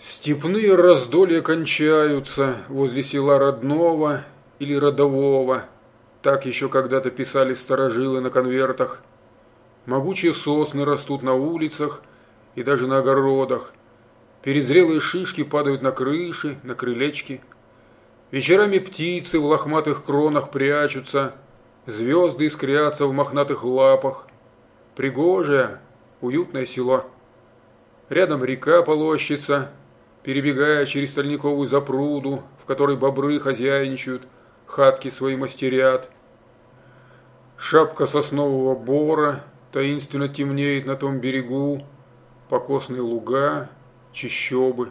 Степные раздолья кончаются возле села родного или родового. Так еще когда-то писали старожилы на конвертах. Могучие сосны растут на улицах и даже на огородах. Перезрелые шишки падают на крыши, на крылечки. Вечерами птицы в лохматых кронах прячутся, звезды искрятся в мохнатых лапах. Пригожее, уютное село. Рядом река полощется, перебегая через стальниковую запруду, в которой бобры хозяйничают, хатки свои мастерят. Шапка соснового бора таинственно темнеет на том берегу, покосные луга, чищобы.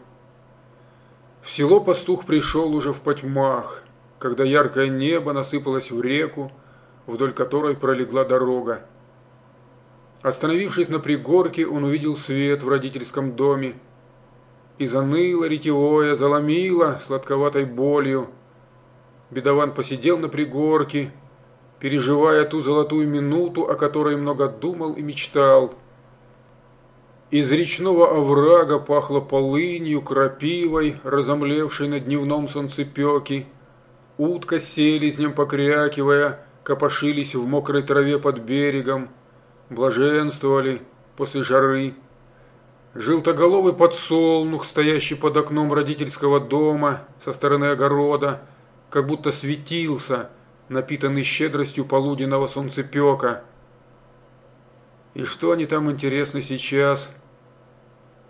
В село пастух пришел уже в потьмах, когда яркое небо насыпалось в реку, вдоль которой пролегла дорога. Остановившись на пригорке, он увидел свет в родительском доме, и заныло ретевое, заломило сладковатой болью. Бедован посидел на пригорке, переживая ту золотую минуту, о которой много думал и мечтал. Из речного оврага пахло полынью, крапивой, разомлевшей на дневном солнцепеке. Утка с селезнем, покрякивая, копошились в мокрой траве под берегом, блаженствовали после жары. Желтоголовый подсолнух, стоящий под окном родительского дома со стороны огорода, как будто светился, напитанный щедростью полуденного солнцепека. И что они там интересно сейчас?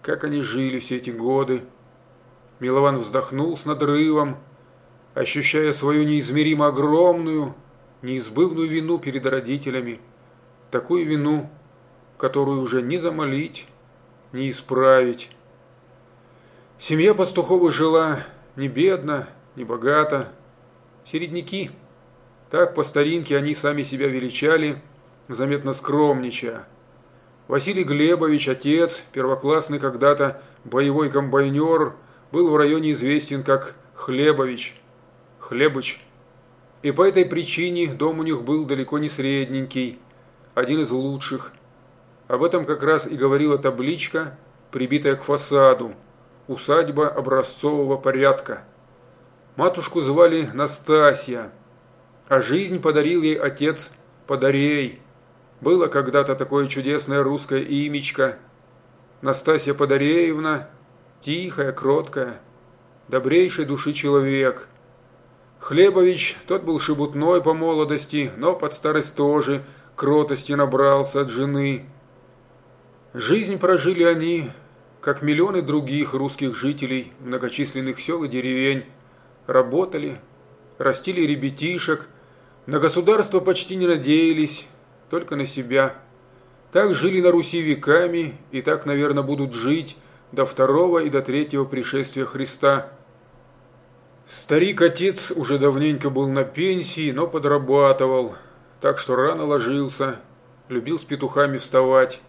Как они жили все эти годы? Милован вздохнул с надрывом, ощущая свою неизмеримо огромную, неизбывную вину перед родителями. Такую вину, которую уже не замолить, не исправить. Семья Пастуховых жила не бедно, не богато. Середняки. Так по старинке они сами себя величали, заметно скромничая. Василий Глебович, отец, первоклассный когда-то боевой комбайнер, был в районе известен как Хлебович, Хлебыч. И по этой причине дом у них был далеко не средненький, один из лучших – об этом как раз и говорила табличка, прибитая к фасаду. Усадьба образцового порядка. Матушку звали Настасья, а жизнь подарил ей отец Подарей. Было когда-то такое чудесное русское имечко. Настасья Подареевна, тихая, кроткая, добрейшей души человек. Хлебович, тот был шебутной по молодости, но под старость тоже кротости набрался от жены – Жизнь прожили они, как миллионы других русских жителей многочисленных сел и деревень. Работали, растили ребятишек, на государство почти не надеялись, только на себя. Так жили на Руси веками и так, наверное, будут жить до второго и до третьего пришествия Христа. Старик-отец уже давненько был на пенсии, но подрабатывал, так что рано ложился, любил с петухами вставать.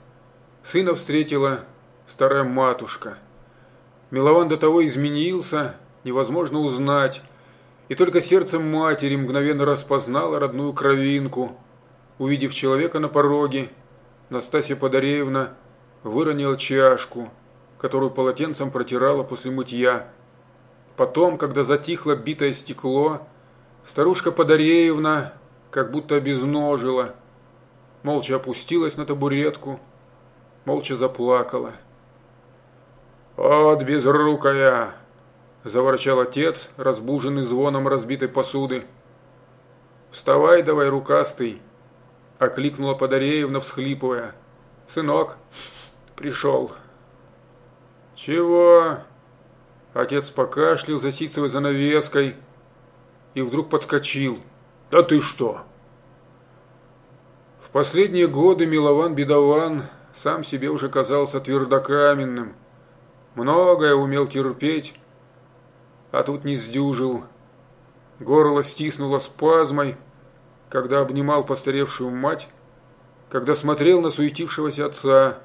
Сына встретила старая матушка. Милован до того изменился, невозможно узнать, и только сердцем матери мгновенно распознала родную кровинку. Увидев человека на пороге, Настасья Подареевна выронила чашку, которую полотенцем протирала после мытья. Потом, когда затихло битое стекло, старушка Подареевна как будто обезножила, молча опустилась на табуретку, молча заплакала. «От безрукая!» – заворчал отец, разбуженный звоном разбитой посуды. «Вставай давай, рукастый!» – окликнула Подареевна, всхлипывая. «Сынок, пришел». «Чего?» Отец покашлял за ситцевой занавеской и вдруг подскочил. «Да ты что?» В последние годы Милован-бедован сам себе уже казался твердокаменным. Многое умел терпеть, а тут не сдюжил. Горло стиснуло спазмой, когда обнимал постаревшую мать, когда смотрел на суетившегося отца,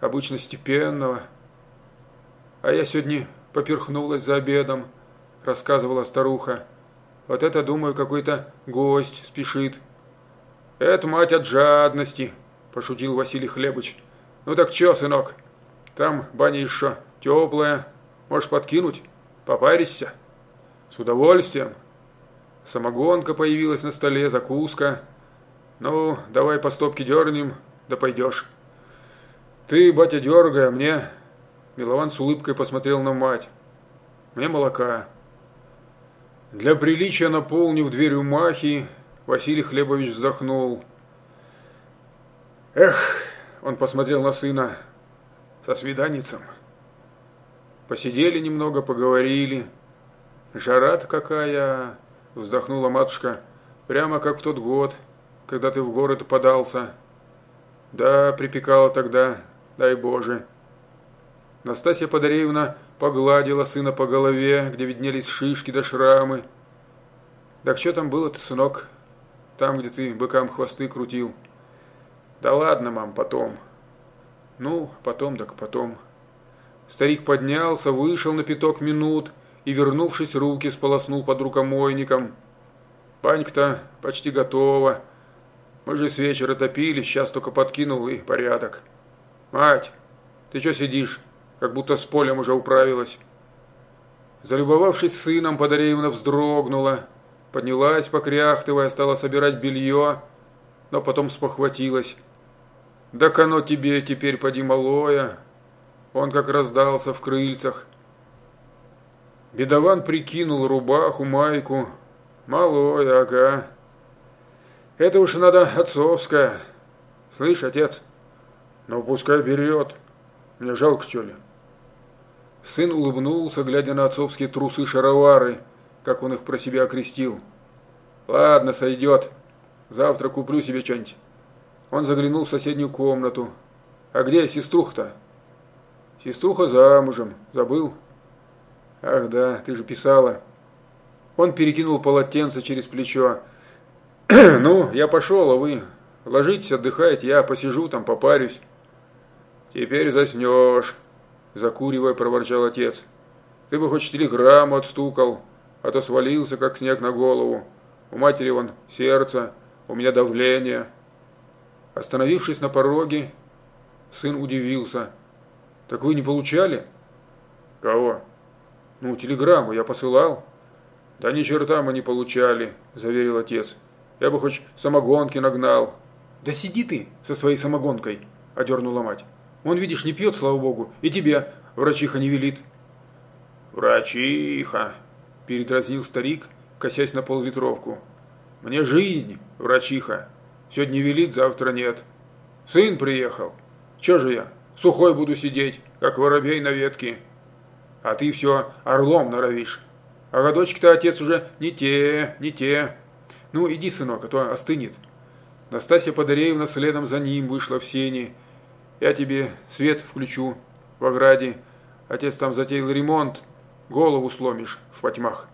обычно степенного. А я сегодня поперхнулась за обедом, рассказывала старуха. Вот это, думаю, какой-то гость спешит. Это мать от жадности, пошутил Василий Хлебыч. «Ну так чё, сынок, там баня еще теплая, Можешь подкинуть? Попаришься?» «С удовольствием». Самогонка появилась на столе, закуска. «Ну, давай по стопке дернем, да пойдешь». «Ты, батя, дергай, а мне...» Милован с улыбкой посмотрел на мать. «Мне молока». Для приличия, наполнив дверь у Махи, Василий Хлебович вздохнул. «Эх!» – он посмотрел на сына. «Со свиданицем». Посидели немного, поговорили. «Жара-то какая!» – вздохнула матушка. «Прямо как в тот год, когда ты в город подался». «Да, припекала тогда, дай Боже». Настасья Подареевна погладила сына по голове, где виднелись шишки да шрамы. «Так что там было-то, сынок? Там, где ты быкам хвосты крутил?» «Да ладно, мам, потом». «Ну, потом так потом». Старик поднялся, вышел на пяток минут и, вернувшись, руки сполоснул под рукомойником. «Банька-то почти готова. Мы же с вечера топили, сейчас только подкинул и порядок. Мать, ты что сидишь, как будто с полем уже управилась?» Залюбовавшись сыном, Подареевна вздрогнула, поднялась, покряхтывая, стала собирать белье, но потом спохватилась. «Да оно тебе теперь поди малое!» Он как раздался в крыльцах. Бедован прикинул рубаху, майку. Малое, ага. Это уж надо отцовское. Слышь, отец, ну пускай берет. Мне жалко, что ли? Сын улыбнулся, глядя на отцовские трусы-шаровары, как он их про себя окрестил. Ладно, сойдет. Завтра куплю себе что-нибудь. Он заглянул в соседнюю комнату. А где сеструха-то? Сеструха замужем. Забыл? Ах да, ты же писала. Он перекинул полотенце через плечо. ну, я пошел, а вы ложитесь, отдыхайте, я посижу там, попарюсь. Теперь заснешь, закуривая, проворчал отец. Ты бы хоть телеграмму отстукал, а то свалился, как снег на голову. У матери вон сердце, у меня давление. Остановившись на пороге, сын удивился. «Так вы не получали?» «Кого?» «Ну, телеграмму я посылал». «Да ни черта мы не получали», – заверил отец. «Я бы хоть самогонки нагнал». «Да сиди ты со своей самогонкой», – одернула мать. «Он, видишь, не пьет, слава богу, и тебе врачиха не велит». «Врачиха», – передразнил старик, косясь на поллитровку. «Мне жизнь, врачиха. Сегодня велит, завтра нет. Сын приехал. Че же я, сухой буду сидеть, как воробей на ветке. А ты все орлом норовишь. А годочки-то отец уже не те, не те. Ну, иди, сынок, а то остынет. Настасья Подареевна следом за ним вышла в сени. Я тебе свет включу в ограде. Отец там затеял ремонт. Голову сломишь в потьмах.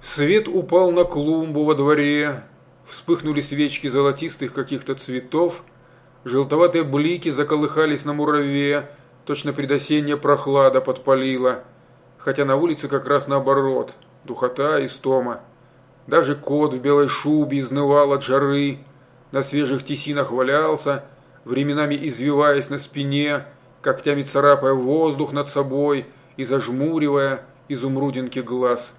Свет упал на клумбу во дворе. Вспыхнули свечки золотистых каких-то цветов. Желтоватые блики заколыхались на мураве. Точно предосенняя прохлада подпалила. Хотя на улице как раз наоборот. Духота и стома. Даже кот в белой шубе изнывал от жары. На свежих тесинах валялся, временами извиваясь на спине, когтями царапая воздух над собой и зажмуривая изумрудинки глаз.